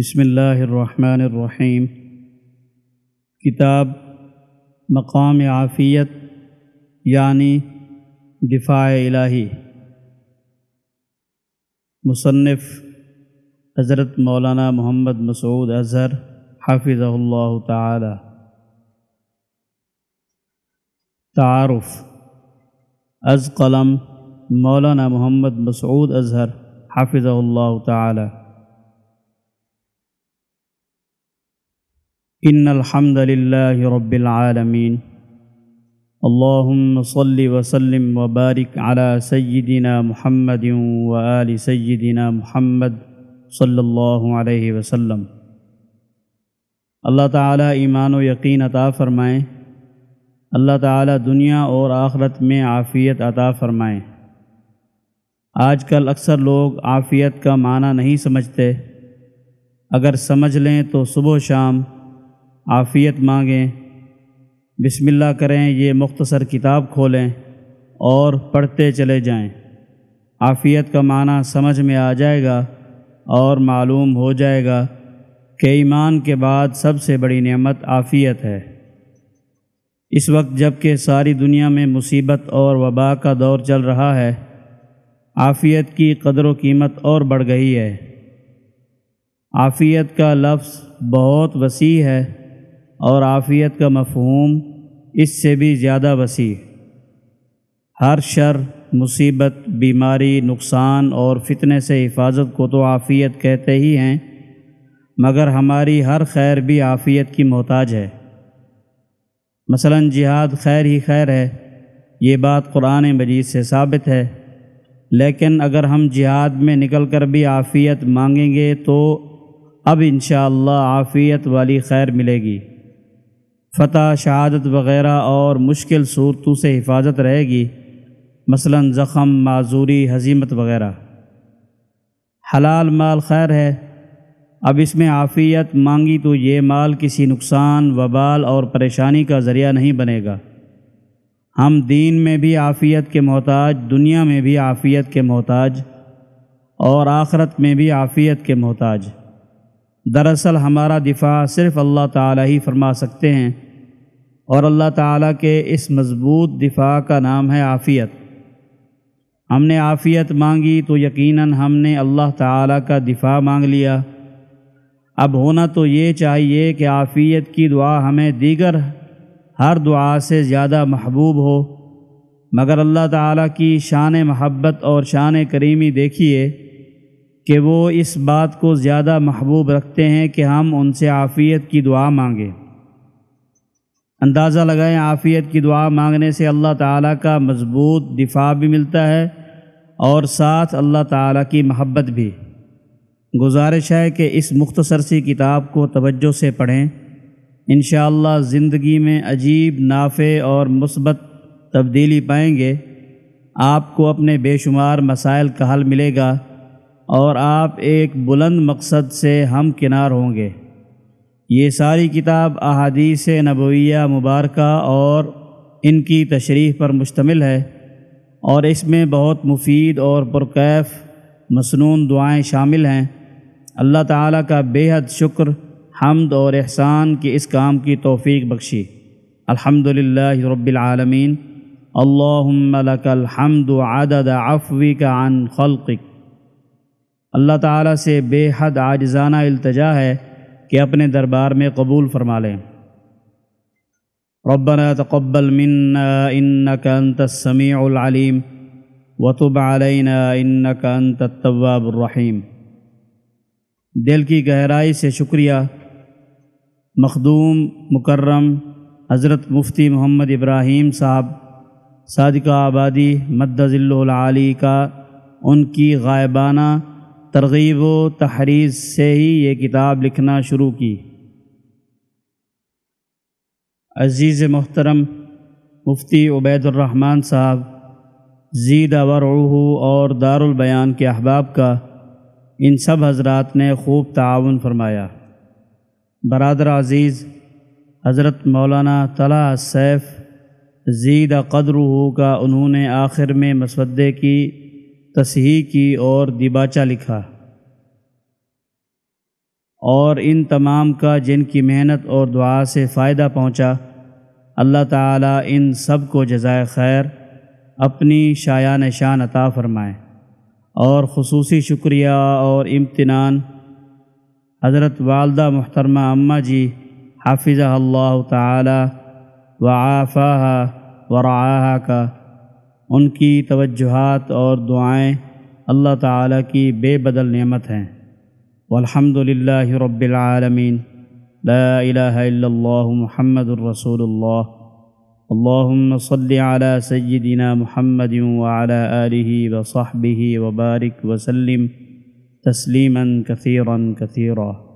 بسم اللہ الرحمن الرحیم۔ کتاب مقام عافیت یعنی دفاع الہی۔ مصنف حضرت مولانا محمد مسعود اظہر حافظ اللہ تعالی۔ تعارف۔ از قلم مولانا محمد مسعود اظہر حافظ اللہ تعالی۔ ان الحمد للہ رب العالمین اللہم صل وسلم وبارک علی سیدنا محمد وآل سیدنا محمد صلی اللہ علیہ وسلم. اللہ تعالیٰ ایمان و یقین عطا فرمائیں اللہ تعالیٰ دنیا اور آخرت میں عافیت عطا فرمائیں آج کل اکثر لوگ عافیت کا معنی نہیں سمجھتے. اگر سمجھ لیں تو صبح و شام عافیت مانگیں۔ بسم اللہ کریں، یہ مختصر کتاب کھولیں اور پڑھتے چلے جائیں۔ عافیت کا معنی سمجھ میں آ جائے گا اور معلوم ہو جائے گا کہ ایمان کے بعد سب سے بڑی نعمت عافیت ہے۔ اس وقت جبکہ ساری دنیا میں مصیبت اور وبا کا دور چل رہا ہے، عافیت کی قدر و قیمت اور بڑھ گئی ہے۔ عافیت کا لفظ بہت وسیع ہے۔ اور عافیت کا مفہوم اس سے بھی زیادہ وسیع۔ ہر شر، مصیبت، بیماری، نقصان اور فتنے سے حفاظت کو تو عافیت کہتے ہی ہیں، مگر ہماری ہر خیر بھی عافیت کی محتاج ہے۔ مثلا جہاد خیر ہی خیر ہے، یہ بات قرآن مجید سے ثابت ہے، لیکن اگر ہم جہاد میں نکل کر بھی عافیت مانگیں گے تو اب انشاءاللہ اللہ عافیت والی خیر ملے گی۔ فتح، شہادت وغیرہ اور مشکل صورتوں سے حفاظت رہے گی۔ مثلا زخم، معذوری حزیمت وغیرہ۔ حلال مال خیر ہے۔ اب اس میں عافیت مانگی تو یہ مال کسی نقصان، وبال اور پریشانی کا ذریعہ نہیں بنے گا۔ ہم دین میں بھی عافیت کے محتاج، دنیا میں بھی عافیت کے محتاج اور آخرت میں بھی عافیت کے محتاج۔ دراصل ہمارا دفاع صرف اللہ تعالیٰ ہی فرما سکتے ہیں اور اللہ تعالیٰ کے اس مضبوط دفاع کا نام ہے عافیت۔ ہم نے عافیت مانگی تو یقیناً ہم نے اللہ تعالیٰ کا دفاع مانگ لیا۔ اب ہونا تو یہ چاہیے کہ عافیت کی دعا ہمیں دیگر ہر دعا سے زیادہ محبوب ہو۔ مگر اللہ تعالیٰ کی شان محبت اور شان کریمی دیکھیے۔ کہ وہ اس بات کو زیادہ محبوب رکھتے ہیں کہ ہم ان سے عافیت کی دعا مانگیں۔ اندازہ لگائیں عافیت کی دعا مانگنے سے اللہ تعالیٰ کا مضبوط دفاع بھی ملتا ہے اور ساتھ اللہ تعالیٰ کی محبت بھی۔ گزارش ہے کہ اس مختصر سی کتاب کو توجہ سے پڑھیں۔ انشاءاللہ زندگی میں عجیب، نافع اور مثبت تبدیلی پائیں گے۔ آپ کو اپنے بے شمار مسائل کا حل ملے گا۔ اور آپ ایک بلند مقصد سے ہم کنار ہوں گے۔ یہ ساری کتاب احادیث نبویہ مبارکہ اور ان کی تشریح پر مشتمل ہے اور اس میں بہت مفید اور پرکیف مصنون دعائیں شامل ہیں۔ اللہ تعالیٰ کا بے حد شکر، حمد اور احسان کی اس کام کی توفیق بخشی۔ الحمد للہ رب العالمین۔ لک الحمد عدد عفوک عن خلقک۔ اللہ تعالیٰ سے بے حد عاجزانہ التجا ہے کہ اپنے دربار میں قبول فرما لیں۔ ربنا تقبل منا انك انت السميع العليم وتب علينا انك انت التواب الرحیم۔ دل کی گہرائی سے شکریہ۔ مخدوم، مکرم، حضرت مفتی محمد ابراہیم صاحب، صادقہ آبادی مدذ العلی کا ان کی غائبانہ ترغیب و تحریر سے ہی یہ کتاب لکھنا شروع کی۔ عزیز محترم مفتی عبید الرحمن صاحب زید ورعوہ اور دارالبیان کے احباب کا ان سب حضرات نے خوب تعاون فرمایا۔ برادر عزیز، حضرت مولانا طلع سیف زید قدر کا انہوں نے آخر میں مسودے کی تصحیح کی اور دیباچہ لکھا۔ اور ان تمام کا جن کی محنت اور دعا سے فائدہ پہنچا، اللہ تعالیٰ ان سب کو جزائے خیر اپنی شایان شان عطا فرمائے۔ اور خصوصی شکریہ اور امتنان حضرت والدہ محترمہ اماں جی حافظ اللہ تعالی و آفا و کا ان کی توجہات اور دعائیں اللہ تعالیٰ کی بے بدل نعمت ہیں۔ والحمد للہ رب العالمین۔ لا الہ الا اللہ محمد الرسول اللہ۔ اللهم صل على سيدنا محمد وعلى آله وصحبه وبارك وسلم تسليما كثيرا كثيرا